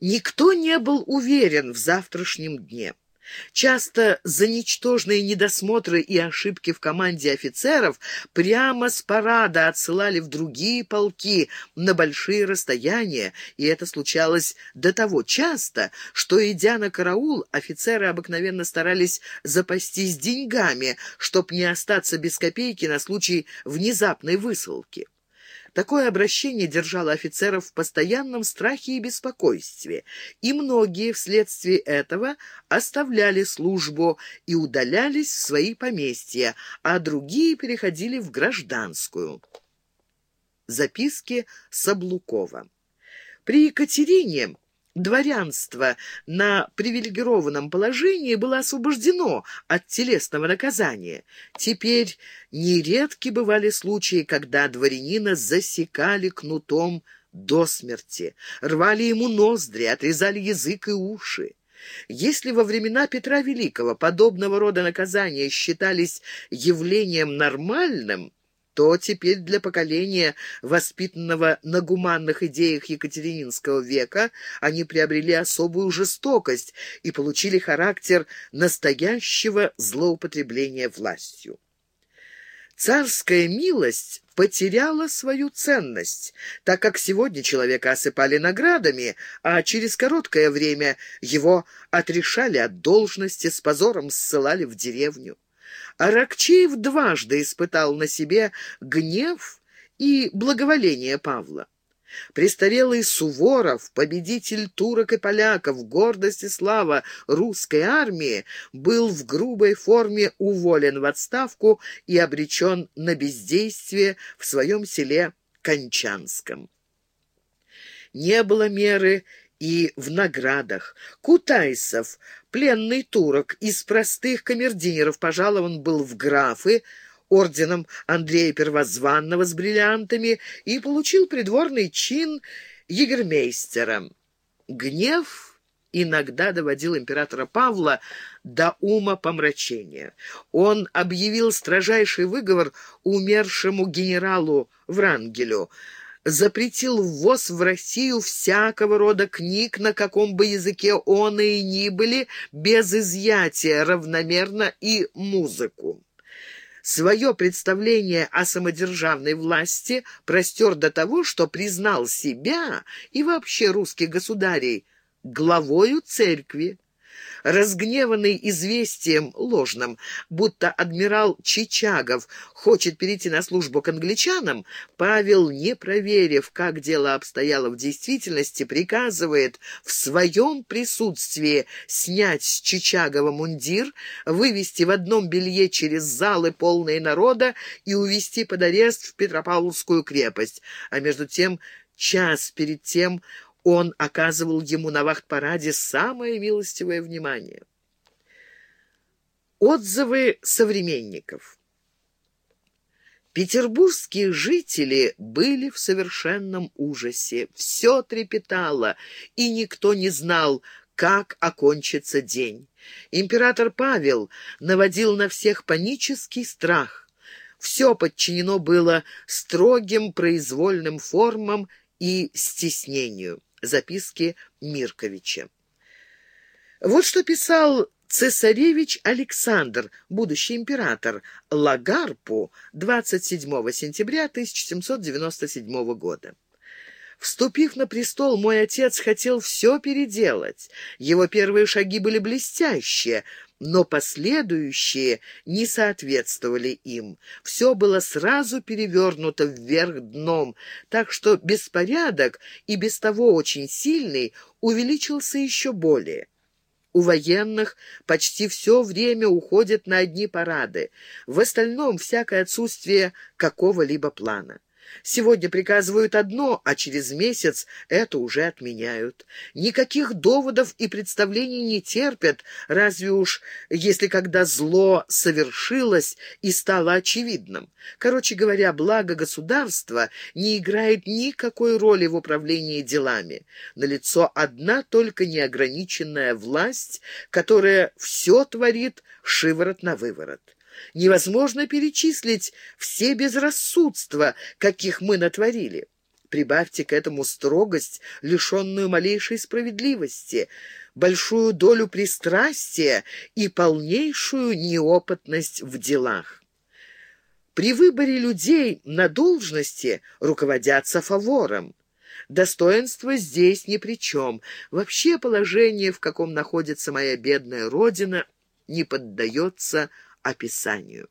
Никто не был уверен в завтрашнем дне. Часто за ничтожные недосмотры и ошибки в команде офицеров прямо с парада отсылали в другие полки на большие расстояния, и это случалось до того часто, что, идя на караул, офицеры обыкновенно старались запастись деньгами, чтоб не остаться без копейки на случай внезапной высылки. Такое обращение держало офицеров в постоянном страхе и беспокойстве, и многие вследствие этого оставляли службу и удалялись в свои поместья, а другие переходили в гражданскую. Записки Саблукова. При Екатерине дворянство на привилегированном положении было освобождено от телесного наказания. Теперь нередки бывали случаи, когда дворянина засекали кнутом до смерти, рвали ему ноздри, отрезали язык и уши. Если во времена Петра Великого подобного рода наказания считались явлением нормальным, то теперь для поколения, воспитанного на гуманных идеях Екатерининского века, они приобрели особую жестокость и получили характер настоящего злоупотребления властью. Царская милость потеряла свою ценность, так как сегодня человека осыпали наградами, а через короткое время его отрешали от должности, с позором ссылали в деревню. Аракчеев дважды испытал на себе гнев и благоволение Павла. Престарелый Суворов, победитель турок и поляков, гордость и слава русской армии, был в грубой форме уволен в отставку и обречен на бездействие в своем селе Кончанском. Не было меры и в наградах. Кутайсов, пленный турок, из простых камердинеров пожалован был в графы, орденом Андрея Первозванного с бриллиантами и получил придворный чин егермейстера. Гнев иногда доводил императора Павла до ума помрачения. Он объявил строжайший выговор умершему генералу Врангелю — запретил ввоз в Россию всякого рода книг, на каком бы языке он и ни были, без изъятия, равномерно и музыку. Свое представление о самодержавной власти простер до того, что признал себя и вообще русских государей главою церкви. Разгневанный известием ложным, будто адмирал Чичагов хочет перейти на службу к англичанам, Павел, не проверив, как дело обстояло в действительности, приказывает в своем присутствии снять с Чичагова мундир, вывести в одном белье через залы полные народа и увести под арест в Петропавловскую крепость. А между тем час перед тем он оказывал ему на вахт-параде самое милостивое внимание. Отзывы современников Петербургские жители были в совершенном ужасе. Все трепетало, и никто не знал, как окончится день. Император Павел наводил на всех панический страх. Все подчинено было строгим произвольным формам и стеснению. Записки Мирковича. Вот что писал цесаревич Александр, будущий император, Лагарпу 27 сентября 1797 года. Вступив на престол, мой отец хотел все переделать. Его первые шаги были блестящие, но последующие не соответствовали им. Все было сразу перевернуто вверх дном, так что беспорядок, и без того очень сильный, увеличился еще более. У военных почти все время уходит на одни парады, в остальном всякое отсутствие какого-либо плана. Сегодня приказывают одно, а через месяц это уже отменяют. Никаких доводов и представлений не терпят, разве уж если когда зло совершилось и стало очевидным. Короче говоря, благо государства не играет никакой роли в управлении делами. Налицо одна только неограниченная власть, которая все творит шиворот на выворот. Невозможно перечислить все безрассудства, каких мы натворили. Прибавьте к этому строгость, лишенную малейшей справедливости, большую долю пристрастия и полнейшую неопытность в делах. При выборе людей на должности руководятся фавором. Достоинство здесь ни при чем. Вообще положение, в каком находится моя бедная родина, не поддается описанию.